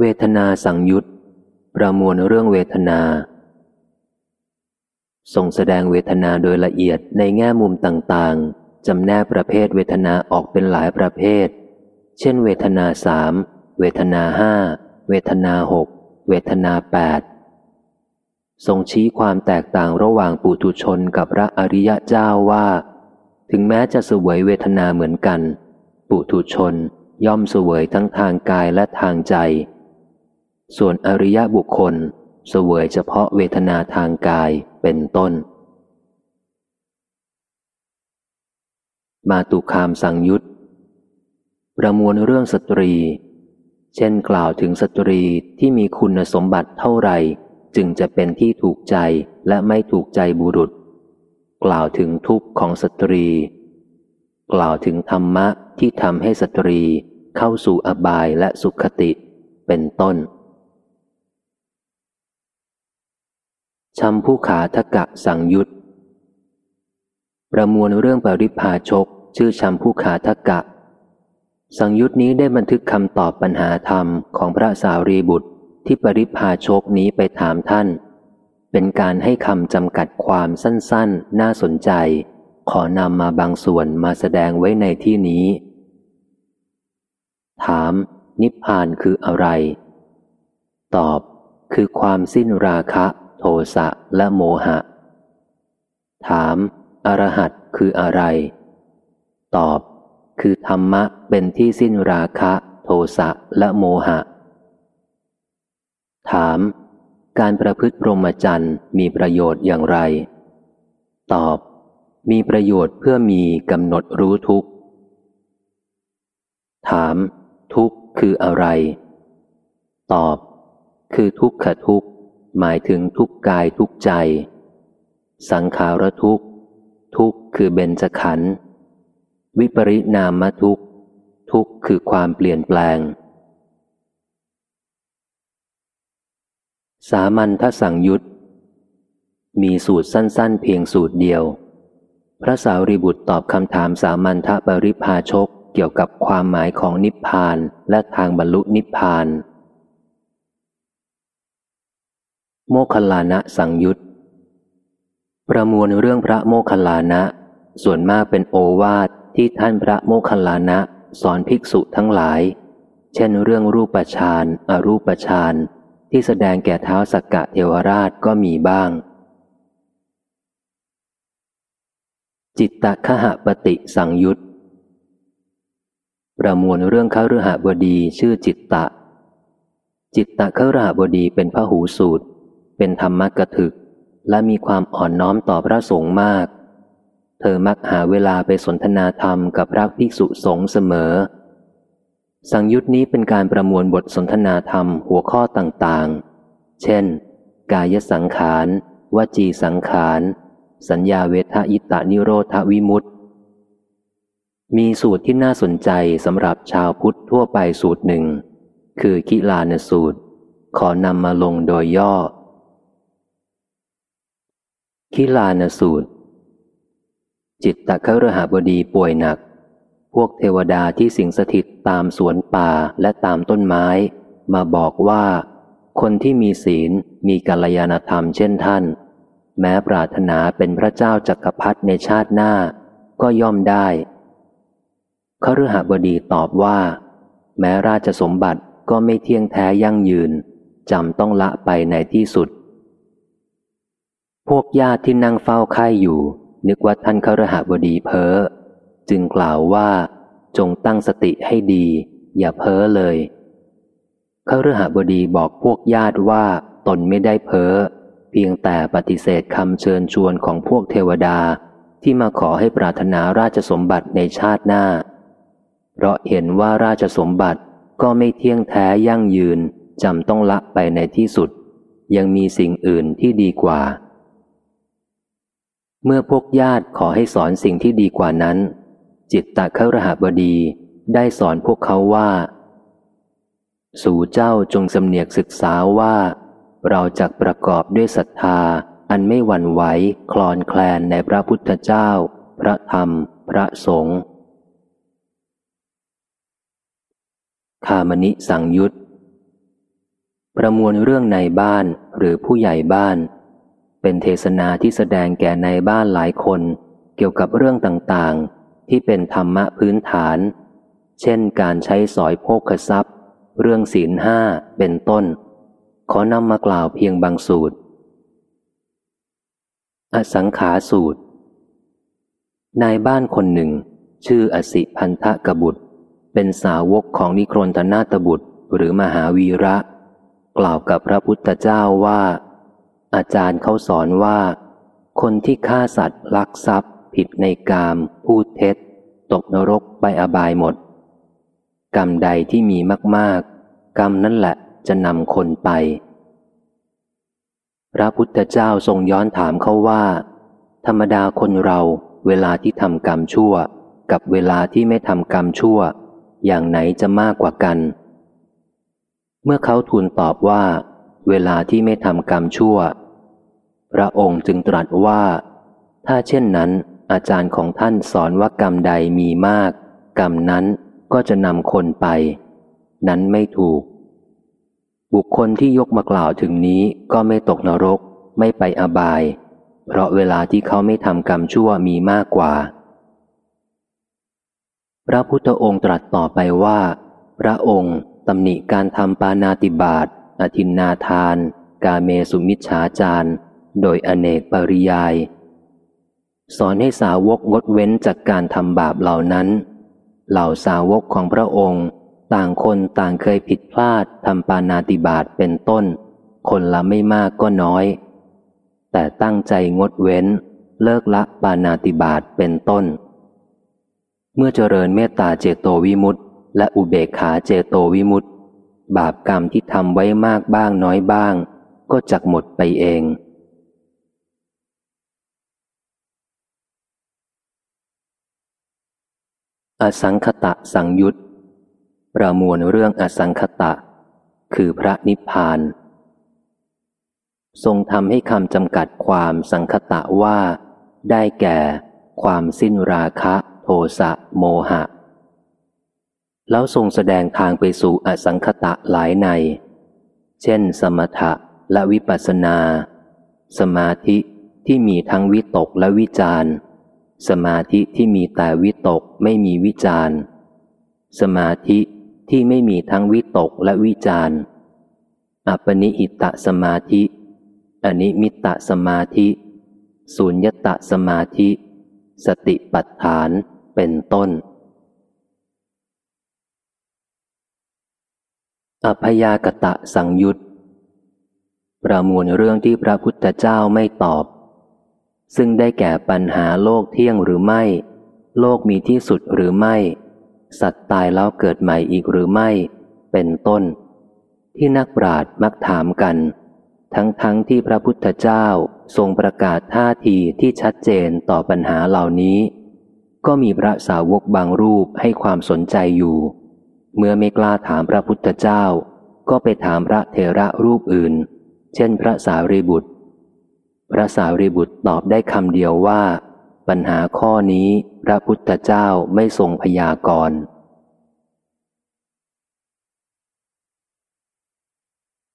เวทนาสังยุตประมวลเรื่องเวทนาทรงแสดงเวทนาโดยละเอียดในแง่มุมต่างๆ จำแนกประเภทเวทนาออกเป็นหลายประเภท เช่น เวทนาสามเวทนาห้าเวทนาหกเวทนาแปดทรงชี้ความแตกต่างระหว่างปุถุชนกับพระอริยะเจ้าว่า ถึงแม้จะสวยเวทนาเหมือนกัน ปุถุชนย่อมสวยทั้งทางกายและทางใจ ส่วนอริยบุคคลเสวยเฉพาะเวทนาทางกายเป็นต้น มาตุคามสังยุตประมวลเรื่องสตรี เช่นกล่าวถึงสตรีที่มีคุณสมบัติเท่าไหร่ จึงจะเป็นที่ถูกใจและไม่ถูกใจบุรุษ กล่าวถึงทุกข์ของสตรี กล่าวถึงธรรมะที่ทำให้สตรีเข้าสู่อบายและสุขติ เป็นต้น ชัมผู้ขาทกะสังยุตประมวลเรื่องปริพาชก ชื่อชัมผู้ขาทกะ สังยุตนี้ได้บันทึกคำตอบปัญหาธรรมของพระสารีบุตรที่ปริพาชกนี้ไปถามท่าน เป็นการให้คำจำกัดความสั้นๆ น่าสนใจ ขอนำมาบางส่วนมาแสดงไว้ในที่นี้ ถาม นิพพานคืออะไร ตอบ คือความสิ้นราคะ โทสะและโมหะ ถาม อรหัตคืออะไร ตอบ คือธรรมะเป็นที่สิ้นราคะ โทสะและโมหะ ถาม การประพฤติพรหมจรรย์มีประโยชน์อย่างไร ตอบ มีประโยชน์เพื่อมีกำหนดรู้ทุกข์ ถาม ทุกข์คืออะไร ตอบ คือทุกขทุกข์ หมายถึงทุกกายทุกใจ สังขารทุกทุกคือเบญจขันธ์วิปริณามทุกทุกคือความเปลี่ยนแปลง สามัญทสังยุตมีสูตรสั้น ๆ เพียงสูตรเดียว พระสาวรีบุตรตอบคำถามสามัญทปริพาชกเกี่ยวกับความหมายของนิพพานและทางบรรลุนิพพาน โมคคลานะสังยุตประมวลเรื่องพระโมคคลานะ ส่วนมากเป็นโอวาทที่ท่านพระโมคคลานะ สอนภิกษุทั้งหลาย เช่นเรื่องรูปฌานอรูปฌานที่แสดงแก่เท้าสักกะเทวราชก็มีบ้าง จิตตคหปฏิสังยุตประมวลเรื่องข้าฤหบดีชื่อจิตตะ จิตตะข้าฤหบดีเป็นพระหูสูตร เป็นธรรมกถึก และมีความอ่อนน้อมต่อพระสงฆ์มาก เธอมักหาเวลาไปสนทนาธรรมกับพระภิกษุสงฆ์เสมอ สังยุตนี้เป็นการประมวลบทสนทนาธรรมหัวข้อต่างๆ เช่น กายสังขารวจีสังขาร สัญญาเวทายตานิโรธวิมุตติ มีสูตรที่น่าสนใจสำหรับชาวพุทธทั่วไปสูตรหนึ่ง คือกิลานสูตร ขอนำมาลงโดยย่อ คิลานสูตร จิตตะครหบดีป่วยหนัก พวกเทวดาที่สิงสถิตตามสวนป่าและตามต้นไม้ มาบอกว่า คนที่มีศีลมีกัลยาณธรรมเช่นท่าน แม้ปรารถนาเป็นพระเจ้าจักรพรรดิในชาติหน้า ก็ย่อมได้คฤหบดีตอบว่า แม้ราชสมบัติก็ไม่เที่ยงแท้ยั่งยืนจำต้องละไปในที่สุด พวกญาติที่นั่งเฝ้าไข่อยู่ นึกว่าท่านครหบดีเพ้อ จึงกล่าวว่า จงตั้งสติให้ดี อย่าเพ้อเลยครหบดีบอกพวกญาติว่าตนไม่ได้เพ้อ เพียงแต่ปฏิเสธคำเชิญชวนของพวกเทวดาที่มาขอให้ปรารถนาราชสมบัติในชาติหน้า เพราะเห็นว่าราชสมบัติก็ไม่เที่ยงแท้ยั่งยืนจำต้องละไปในที่สุด ยังมีสิ่งอื่นที่ดีกว่า เมื่อพวกญาติขอให้สอนสิ่งที่ดีกว่านั้น จิตตะครหบดีได้สอนพวกเขาว่า สู่เจ้าจงสำเนียกศึกษาว่า เราจะประกอบด้วยศรัทธา อันไม่หวั่นไหวคลอนแคลนในพระพุทธเจ้า พระธรรม พระสงฆ์คามณิสังยุตประมวลเรื่องในบ้านหรือผู้ใหญ่บ้าน เป็นเทศนาที่แสดงแก่ในบ้านหลายคน เกี่ยวกับเรื่องต่างๆ ที่เป็นธรรมะพื้นฐาน เช่นการใช้สอยโภคทรัพย์ เรื่องศีลห้าเป็นต้น ขอนำมากล่าวเพียงบางสูตร อสังขาสูตร นายบ้านคนหนึ่ง ชื่ออสิพันธกบุตร เป็นสาวกของนิครนธนาตบุตรหรือมหาวีระ กล่าวกับพระพุทธเจ้าว่า อาจารย์เขาสอนว่า คนที่ฆ่าสัตว์ลักทรัพย์ ผิดในกาม พูดเท็จ ตกนรกไปอบายหมด กรรมใดที่มีมากๆ กรรมนั่นแหละจะนำคนไป พระพุทธเจ้าทรงย้อนถามเขาว่า ธรรมดาคนเราเวลาที่ทำกรรมชั่ว กับเวลาที่ไม่ทำกรรมชั่ว อย่างไหนจะมากกว่ากัน เมื่อเขาทูลตอบว่า เวลาที่ไม่ทำกรรมชั่ว พระองค์จึงตรัสว่า ถ้าเช่นนั้น อาจารย์ของท่านสอนว่ากรรมใดมีมาก กรรมนั้นก็จะนำคนไป นั้นไม่ถูก บุคคลที่ยกมากล่าวถึงนี้ก็ไม่ตกนรก ไม่ไปอบาย เพราะเวลาที่เขาไม่ทำกรรมชั่วมีมากกว่า พระพุทธองค์ตรัสต่อไปว่า พระองค์ตำหนิการทำปานาติบาตอธินนาทาน กาเมสุมิชฌาจาร์ โดยอเนกปริยาย สอนให้สาวกงดเว้นจากการทำบาปเหล่านั้น เหล่าสาวกของพระองค์ ต่างคนต่างเคยผิดพลาดทำปานาติบาตเป็นต้น คนละไม่มากก็น้อย แต่ตั้งใจงดเว้น เลิกละปานาติบาตเป็นต้น เมื่อเจริญเมตตาเจโตวิมุตติ และอุเบกขาเจโตวิมุตติ บาปกรรมที่ทำไว้มากบ้างน้อยบ้าง ก็จักหมดไปเอง อสังคตะสังยุตประมวลเรื่องอสังคตะ คือพระนิพพาน ทรงทำให้คำจำกัดความสังคตะว่า ได้แก่ ความสิ้นราคะโทสะโมหะ แล้วทรงแสดงทางไปสู่อสังคตะหลายใน เช่น สมถะและวิปัสนา สมาธิที่มีทั้งวิตกและวิจาร สมาธิที่มีแต่วิตกไม่มีวิจารสมาธิที่ไม่มีทั้งวิตกและวิจารอัปนิหิตะสมาธิอนิมิตะสมาธิ สุญญตะสมาธิ สติปัฏฐานเป็นต้น อพยากตะสังยุตประมวลเรื่องที่พระพุทธเจ้าไม่ตอบ ซึ่งได้แก่ปัญหาโลกเที่ยงหรือไม่ โลกมีที่สุดหรือไม่ สัตว์ตายแล้วเกิดใหม่อีกหรือไม่ เป็นต้น ที่นักปราชญ์มักถามกัน ทั้งๆทที่พระพุทธเจ้าทรงประกาศท่าทีที่ชัดเจนต่อปัญหาเหล่านี้ ก็มีพระสาวกบางรูปให้ความสนใจอยู่ เมื่อไม่กล้าถามพระพุทธเจ้า ก็ไปถามพระเทระรูปอื่น เช่นพระสารีบุตร พระสารีบุตรตอบได้คำเดียวว่า ปัญหาข้อนี้พระพุทธเจ้าไม่ทรงพยากรณ์